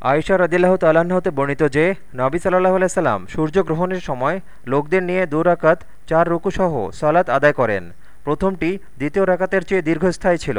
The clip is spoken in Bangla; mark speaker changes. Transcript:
Speaker 1: আয়সা রদিল্লাহ তাল্লাহ্ন হতে বর্ণিত যে, নবী সাল্লাহ আলাইসাল্লাম সূর্যগ্রহণের সময় লোকদের নিয়ে দু রাকাত, চার রুকুসহ সালাত আদায় করেন। প্রথমটি দ্বিতীয় রাকাতের চেয়ে দীর্ঘস্থায়ী ছিল।